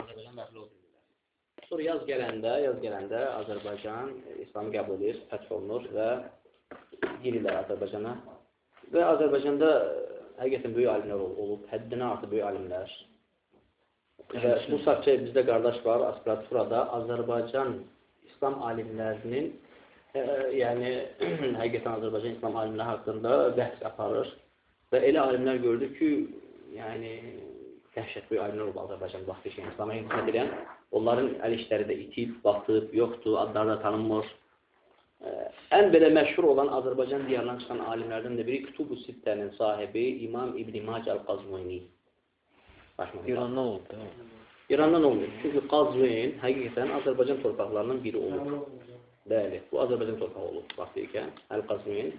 Azərbaycan daxil olurlar. Sonra yaz gələndə, yaz gələndə Azərbaycan İslamı qəbul edir, fəth olunur və girirlər Azərbaycana. Və Azərbaycanda həqiqətən böyük alimlər olub, həddindən artıq böyük alimlər. Və bu saatçı bizdə qardaş var, aspiraturada Azərbaycan İslam alimlərinin e, e yəni həqiqətən Azərbaycan İslam alimləri haqqında bəhs aparır. Və elə alimlər gördü ki, yəni dəhşət böyük alimlər olub Azərbaycan vaxtı işin İslama hizmət edən. Onların əl işləri də itib, batıb, yoxdur, adları da tanınmır. Ən belə məşhur olan Azərbaycan diyarından çıxan alimlərdən də biri Kütub-u Sittənin sahibi İmam İbn Mac Əl-Qazvini. İrandan oldu. İrandan olmuyor. Çünki Qazvin həqiqətən Azərbaycan torpaqlarının biri olub. Bəli, bu Azərbaycan torpağı olub vaxtı ikən. Əl-Qazvin.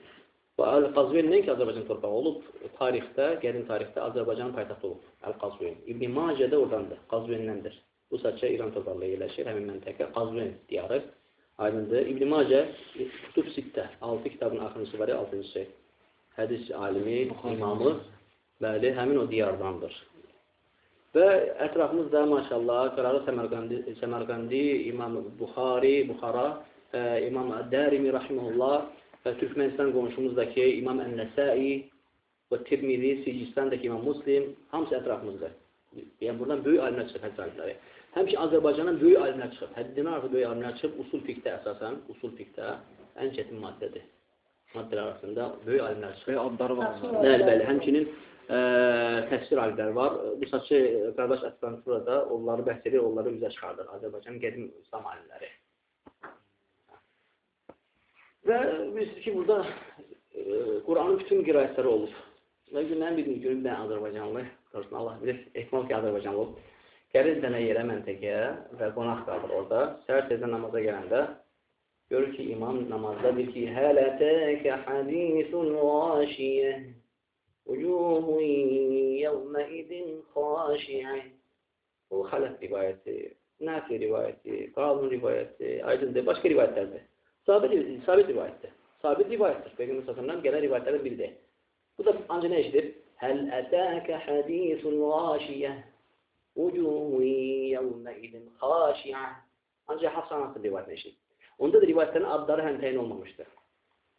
Bu Əl-Qazvin nəinki Azərbaycan torpağı olub, tarixdə, qədim tarixdə Azərbaycanın paytaxtı olub. Əl-Qazvin. İbn Macə də oradandır, Qazvinnəndir. Bu saçə İran torpaqlarında yerləşir, həmin məntəqə Qazvin diyarı. Aydındır. İbn Macə Kutub Sittə, 6 kitabın axırıncısı var ya, 6-cısı. Hədis alimi, imamı, bəli, həmin o diyardandır. Və ətrafımızda maşallah Qaralı Səmərqandi, Səmərqandi, İmam Buxari, Buxara, ə, İmam Dərimi rahimehullah və Türkmenistan qonşumuzdakı İmam Ən-Nəsai və Tirmizi, Sicistandakı İmam Muslim hamısı ətrafımızda. Yəni buradan böyük alimlər çıxıb hədis alimləri. Həmçinin Azərbaycandan böyük alimlər çıxıb. Həddindən artıq böyük alimlər çıxıb usul fiqhdə əsasən, usul fiqhdə ən çətin maddədir. Maddələr arasında böyük alimlər çıxıb. Adları var. Bəli, bəli. Həmçinin ə, təfsir alimləri var. Bu saçı qardaş Əslanturada onları bəhs edir, onları üzə çıxardır. Azərbaycanın qədim İslam alimləri. Və bilirsiniz ki, burada e, Quranın bütün qirayətləri olub. Və gündən birini görüb bir Azərbaycanlı, qarşısına Allah bilir, ehtimal ki, Azərbaycanlı olub. Gəlir dənə yerə məntəqəyə və qonaq qalır orada. Səhər tezdən namaza gələndə görür ki, imam namazda deyir ki, Hələtəkə hadisun vaşiyə Vucuhun yevməidin xaşiyə O Xələf rivayəti, Nəfi rivayəti, Qalın rivayəti, aydındır, başqa rivayətlərdir. Sabit, sabit rivayətdir. Sabit rivayətdir. Peyğəmbər sallallahu gələn rivayətlərdən biridir. Bu da ancaq nə eşidir? Həl ətəkə hadisul ğaşiyyə vucuhun yevməidin xaşiyyə Ancaq Hafsa anasının rivayətini eşidir. Onda da rivayətlərin adları həm təyin olmamışdır.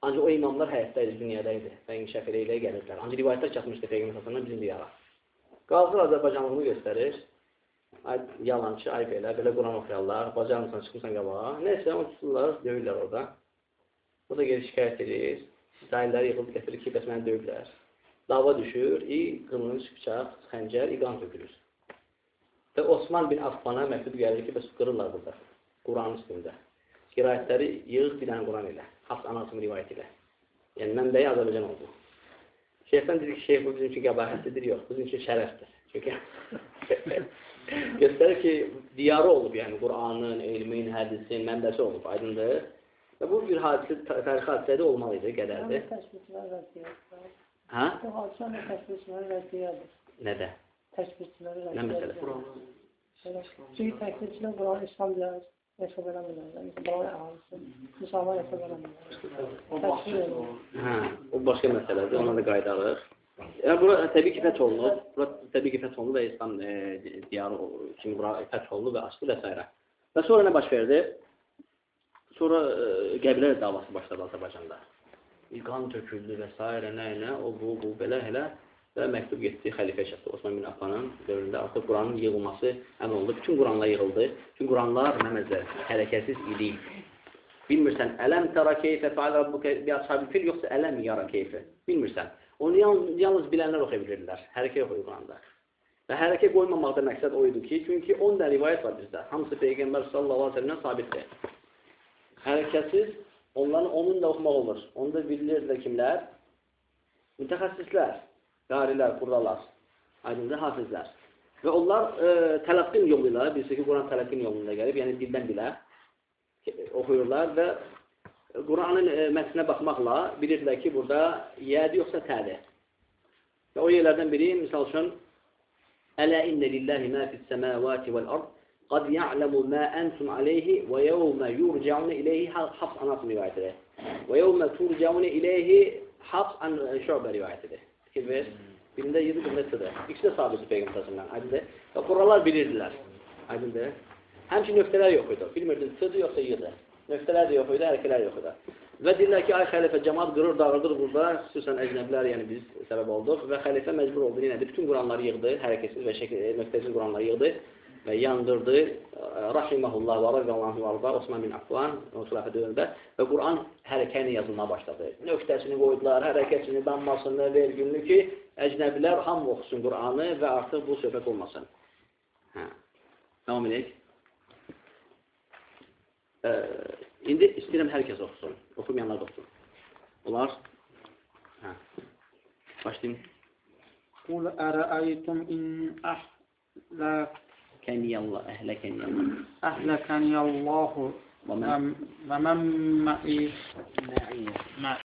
Ancaq o imamlar həyatdaydı, dünyadaydı və inkişaf elə ilə gəlirdilər. Ancaq rivayətlər çatmışdı Peyğəmbər sallallahu bizim diyara. Qalxır Azərbaycanlığını göstərir. Ay, yalancı, ay belə, belə Quran oxuyarlar, bacarmısan, çıxırsan qabağa. Neysə, onu tuturlar, döyürlər orada. O da gelir şikayət edir. Sahilləri yığılıb gətirir ki, bəs məni döyürlər. Dava düşür, i qılınc, bıçaq, xəncər, i qan tökülür. Və Osman bin Affana məktub gəlir ki, bəs qırırlar burada, Quranın üstündə. Qirayətləri yığıq bir dənə Quran ilə, Hafs anasının rivayət ilə. Yəni, mənbəyi Azərbaycan oldu. Şeyhdən dedi ki, şeyh bu bizim üçün qəbahətlidir, yox, bizim üçün şərəfdir. Çünki göstərir ki, diyarı olub, yəni Quranın, elmin, hədisin mənbəsi olub, aydındır. Və bu bir hadisə, tarixi hadisə də olmalı idi, qədərdir. Hə? Bu hadisə təşbihçilərin rəddiyədir. Nədə? Təşbihçilərin Nə məsələ? rəddiyədir. Çünki təşbihçilər Quran İslam deyər, yaşa verəmirlər. Quran əhalisi, müsəlman edir. Hə, o başqa məsələdir, ona da qaydarıq. Yəni, bura təbii ki, fəth olunub, bura təbii ki, fəth olunub və İslam e, diyarı kimi bura fəth olunub və açdı və s. Və sonra nə baş verdi? Sonra e, qəbilə davası başladı Azərbaycanda. Qan töküldü və s. nə ilə, o bu, bu, belə, elə və məktub getdi xəlifə şəxsi Osman bin Affanın dövründə artıq Quranın yığılması əmr olundu. Bütün Quranlar yığıldı. Bütün Quranlar nəməzdə hərəkətsiz idi. Bilmirsən, ələm tərə keyfə fəal rabbuka bi ashabil fil yoxsa ələm yara keyfə? Bilmirsən. Onu yalnız, yalnız bilənlər oxuya bilirlər. Hərəkə yox Quranda. Və hərəkə qoymamaqda məqsəd o idi ki, çünki 10 dənə rivayət var bizdə. Hamısı Peyğəmbər sallallahu əleyhi və səlləmdən sabitdir. Hərəkətsiz onların onun da oxumaq olur. Onu da bilirdilər kimlər? Mütəxəssislər, qarilər, qurralar, aydınca hafizlər. Və onlar e, tələqqin yolu ilə, bilirsə ki, Quran tələqqin yolunda gəlib, yəni dildən dilə oxuyurlar və Quranın e, mətninə baxmaqla bilirdilər ki, burada yədi yoxsa tədir. Və o yerlərdən biri, misal üçün, Ələ innə lillahi mə fis-səməvati vəl-ard qad ya'lamu mə entum alayhi və yevmə yurcaun ilayhi hafs anasının rivayətidir. Və yevmə turcaun ilayhi hafs an şöbə rivayətidir. Fikir ver. Birində 7 birində sıdır. İkisi də sabitdir Peyğəmbər sallallahu əleyhi və Aydındır. Və qurralar bilirdilər. Aydındır. Həmçin nöqtələr yox idi. Bilmirdin sığdı yoxsa yığdı. Nöqtələr də yox idi, hərəkələr yox idi. Və deyirlər ki, ay xəlifə cəmaat qırır, dağıdır burada, xüsusən əcnəbilər, yəni biz səbəb olduq və xəlifə məcbur oldu yenə də bütün Quranları yığdı, hərəkətsiz və şəkil, nöqtəsiz Quranları yığdı və yandırdı. Rahiməhullah və radiyallahu arda Osman bin Affan o xilafə dövründə və Quran hərəkə ilə yazılmağa başladı. Nöqtəsini qoydular, hərəkətini, dammasını, vergülünü ki, əcnəbilər hamı oxusun Quranı və artıq bu söhbət olmasın. Hə. Davam edək. Ə, indi istəyirəm hər kəs oxusun. Oxumayanlar da oxusun. Olar? Hə. Başlayın. Qul ərəəytum in əhlə kəniyallah, əhlə kəniyallah. Əhlə kəniyallahu və mən mə'i mə'i